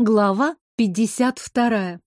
Глава 52.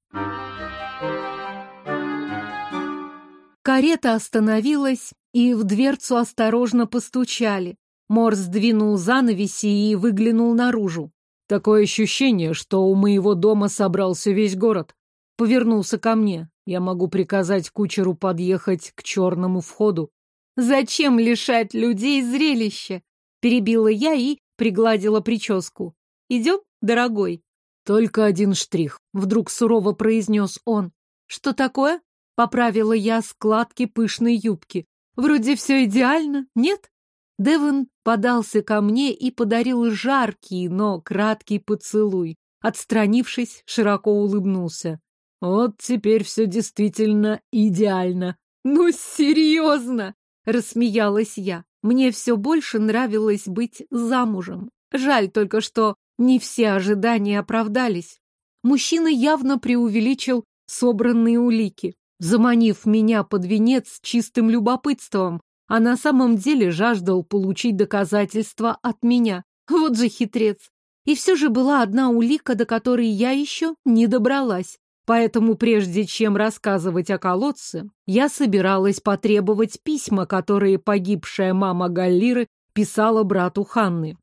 Карета остановилась, и в дверцу осторожно постучали. Мор сдвинул занавеси и выглянул наружу. Такое ощущение, что у моего дома собрался весь город. Повернулся ко мне. Я могу приказать кучеру подъехать к черному входу. «Зачем лишать людей зрелища?» Перебила я и пригладила прическу. «Идем, дорогой?» Только один штрих, вдруг сурово произнес он. Что такое? Поправила я складки пышной юбки. Вроде все идеально, нет? Девон подался ко мне и подарил жаркий, но краткий поцелуй. Отстранившись, широко улыбнулся. Вот теперь все действительно идеально. Ну, серьезно! Рассмеялась я. Мне все больше нравилось быть замужем. Жаль только, что не все ожидания оправдались. Мужчина явно преувеличил собранные улики, заманив меня под венец чистым любопытством, а на самом деле жаждал получить доказательства от меня. Вот же хитрец. И все же была одна улика, до которой я еще не добралась. Поэтому прежде чем рассказывать о колодце, я собиралась потребовать письма, которые погибшая мама Галлиры писала брату Ханны.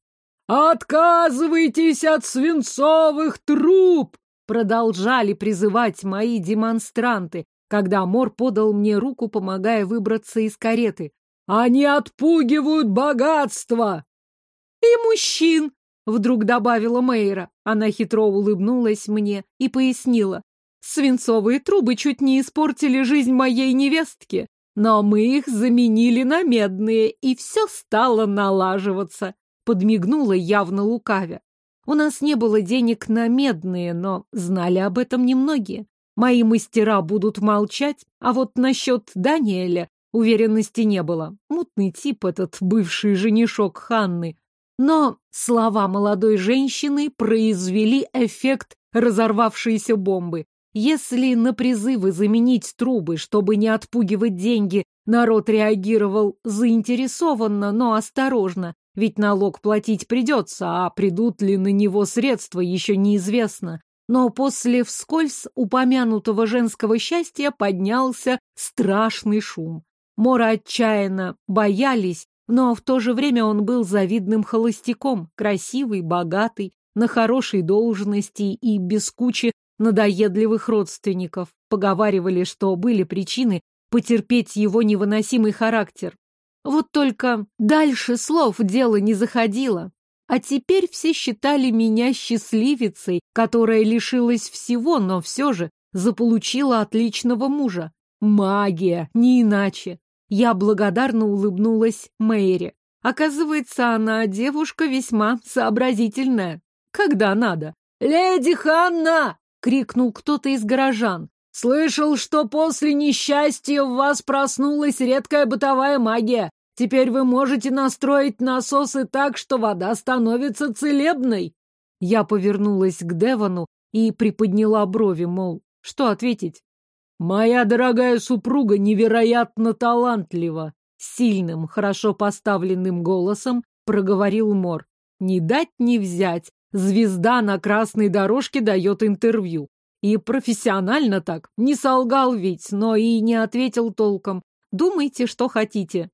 «Отказывайтесь от свинцовых труб!» Продолжали призывать мои демонстранты, когда Мор подал мне руку, помогая выбраться из кареты. «Они отпугивают богатство!» «И мужчин!» — вдруг добавила Мейра. Она хитро улыбнулась мне и пояснила. «Свинцовые трубы чуть не испортили жизнь моей невестки, но мы их заменили на медные, и все стало налаживаться подмигнула явно лукавя. У нас не было денег на медные, но знали об этом немногие. Мои мастера будут молчать, а вот насчет Даниэля уверенности не было. Мутный тип этот бывший женишок Ханны. Но слова молодой женщины произвели эффект разорвавшейся бомбы. Если на призывы заменить трубы, чтобы не отпугивать деньги, народ реагировал заинтересованно, но осторожно, ведь налог платить придется, а придут ли на него средства, еще неизвестно. Но после вскользь упомянутого женского счастья поднялся страшный шум. Мора отчаянно боялись, но в то же время он был завидным холостяком, красивый, богатый, на хорошей должности и без кучи надоедливых родственников. Поговаривали, что были причины потерпеть его невыносимый характер. Вот только дальше слов дело не заходило. А теперь все считали меня счастливицей, которая лишилась всего, но все же заполучила отличного мужа. Магия, не иначе. Я благодарно улыбнулась Мэри. Оказывается, она девушка весьма сообразительная. Когда надо. «Леди Ханна!» — крикнул кто-то из горожан. «Слышал, что после несчастья в вас проснулась редкая бытовая магия. Теперь вы можете настроить насосы так, что вода становится целебной. Я повернулась к Девану и приподняла брови, мол, что ответить? Моя дорогая супруга невероятно талантлива. Сильным, хорошо поставленным голосом проговорил Мор. Не дать не взять. Звезда на красной дорожке дает интервью. И профессионально так. Не солгал ведь, но и не ответил толком. Думайте, что хотите.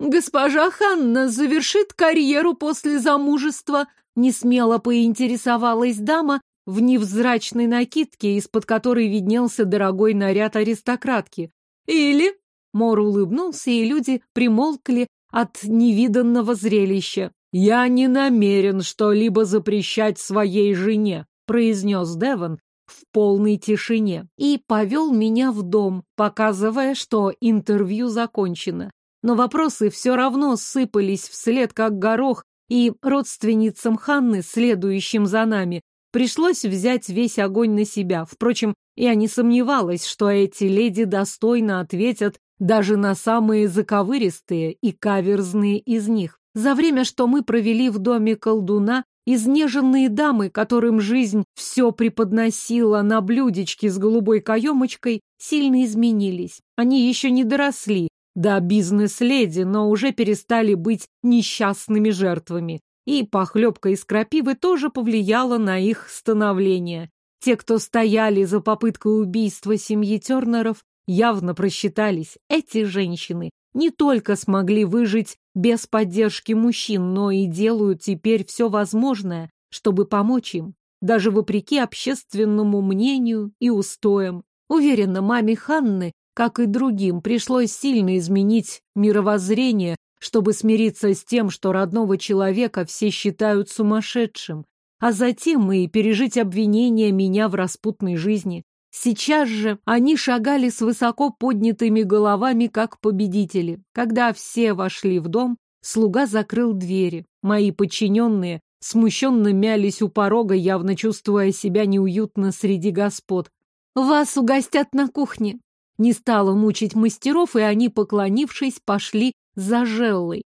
«Госпожа Ханна завершит карьеру после замужества», — несмело поинтересовалась дама в невзрачной накидке, из-под которой виднелся дорогой наряд аристократки. «Или...» — Мор улыбнулся, и люди примолкли от невиданного зрелища. «Я не намерен что-либо запрещать своей жене», — произнес Деван в полной тишине и повел меня в дом, показывая, что интервью закончено. Но вопросы все равно сыпались вслед, как горох, и родственницам Ханны, следующим за нами, пришлось взять весь огонь на себя. Впрочем, я не сомневалась, что эти леди достойно ответят даже на самые заковыристые и каверзные из них. За время, что мы провели в доме колдуна, изнеженные дамы, которым жизнь все преподносила на блюдечке с голубой каемочкой, сильно изменились. Они еще не доросли, да, бизнес-леди, но уже перестали быть несчастными жертвами. и похлебка из крапивы тоже повлияла на их становление. Те, кто стояли за попыткой убийства семьи Тернеров, явно просчитались. Эти женщины не только смогли выжить без поддержки мужчин, но и делают теперь все возможное, чтобы помочь им, даже вопреки общественному мнению и устоям. Уверена, маме Ханны, как и другим, пришлось сильно изменить мировоззрение, чтобы смириться с тем, что родного человека все считают сумасшедшим, а затем и пережить обвинение меня в распутной жизни. Сейчас же они шагали с высоко поднятыми головами, как победители. Когда все вошли в дом, слуга закрыл двери. Мои подчиненные смущенно мялись у порога, явно чувствуя себя неуютно среди господ. «Вас угостят на кухне!» Не стала мучить мастеров, и они, поклонившись, пошли за Желлой.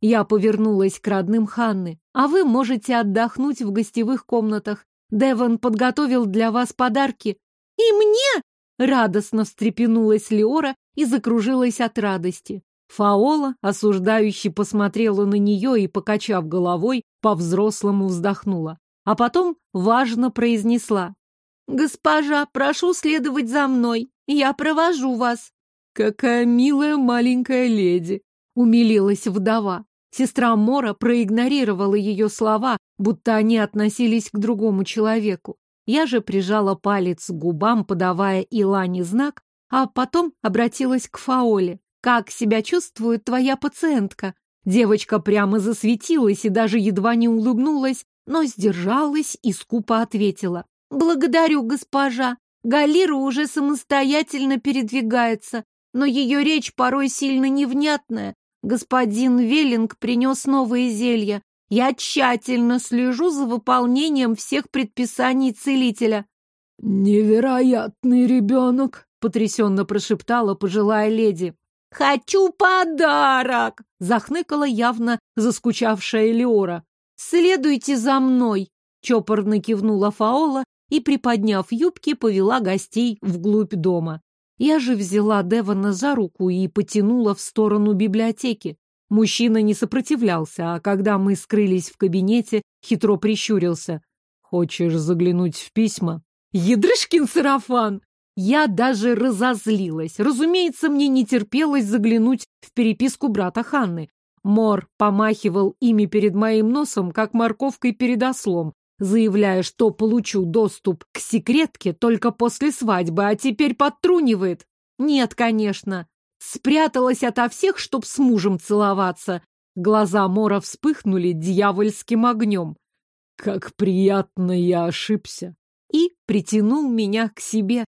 Я повернулась к родным Ханны. «А вы можете отдохнуть в гостевых комнатах. Девон подготовил для вас подарки. «И мне?» — радостно встрепенулась Леора и закружилась от радости. Фаола, осуждающе посмотрела на нее и, покачав головой, по-взрослому вздохнула. А потом важно произнесла. «Госпожа, прошу следовать за мной. Я провожу вас». «Какая милая маленькая леди!» — умилилась вдова. Сестра Мора проигнорировала ее слова, будто они относились к другому человеку. Я же прижала палец к губам, подавая Илане знак, а потом обратилась к Фаоле. «Как себя чувствует твоя пациентка?» Девочка прямо засветилась и даже едва не улыбнулась, но сдержалась и скупо ответила. «Благодарю, госпожа. Галира уже самостоятельно передвигается, но ее речь порой сильно невнятная. Господин Веллинг принес новые зелья. Я тщательно слежу за выполнением всех предписаний целителя. Невероятный ребенок, потрясенно прошептала пожилая леди. «Хочу подарок!» — захныкала явно заскучавшая Леора. «Следуйте за мной!» — чопорно кивнула Фаола и, приподняв юбки, повела гостей вглубь дома. Я же взяла Девона за руку и потянула в сторону библиотеки. Мужчина не сопротивлялся, а когда мы скрылись в кабинете, хитро прищурился. «Хочешь заглянуть в письма?» «Ядрышкин сарафан!» Я даже разозлилась. Разумеется, мне не терпелось заглянуть в переписку брата Ханны. Мор помахивал ими перед моим носом, как морковкой перед ослом, заявляя, что получу доступ к секретке только после свадьбы, а теперь подтрунивает. Нет, конечно. Спряталась ото всех, чтоб с мужем целоваться. Глаза Мора вспыхнули дьявольским огнем. Как приятно я ошибся. И притянул меня к себе,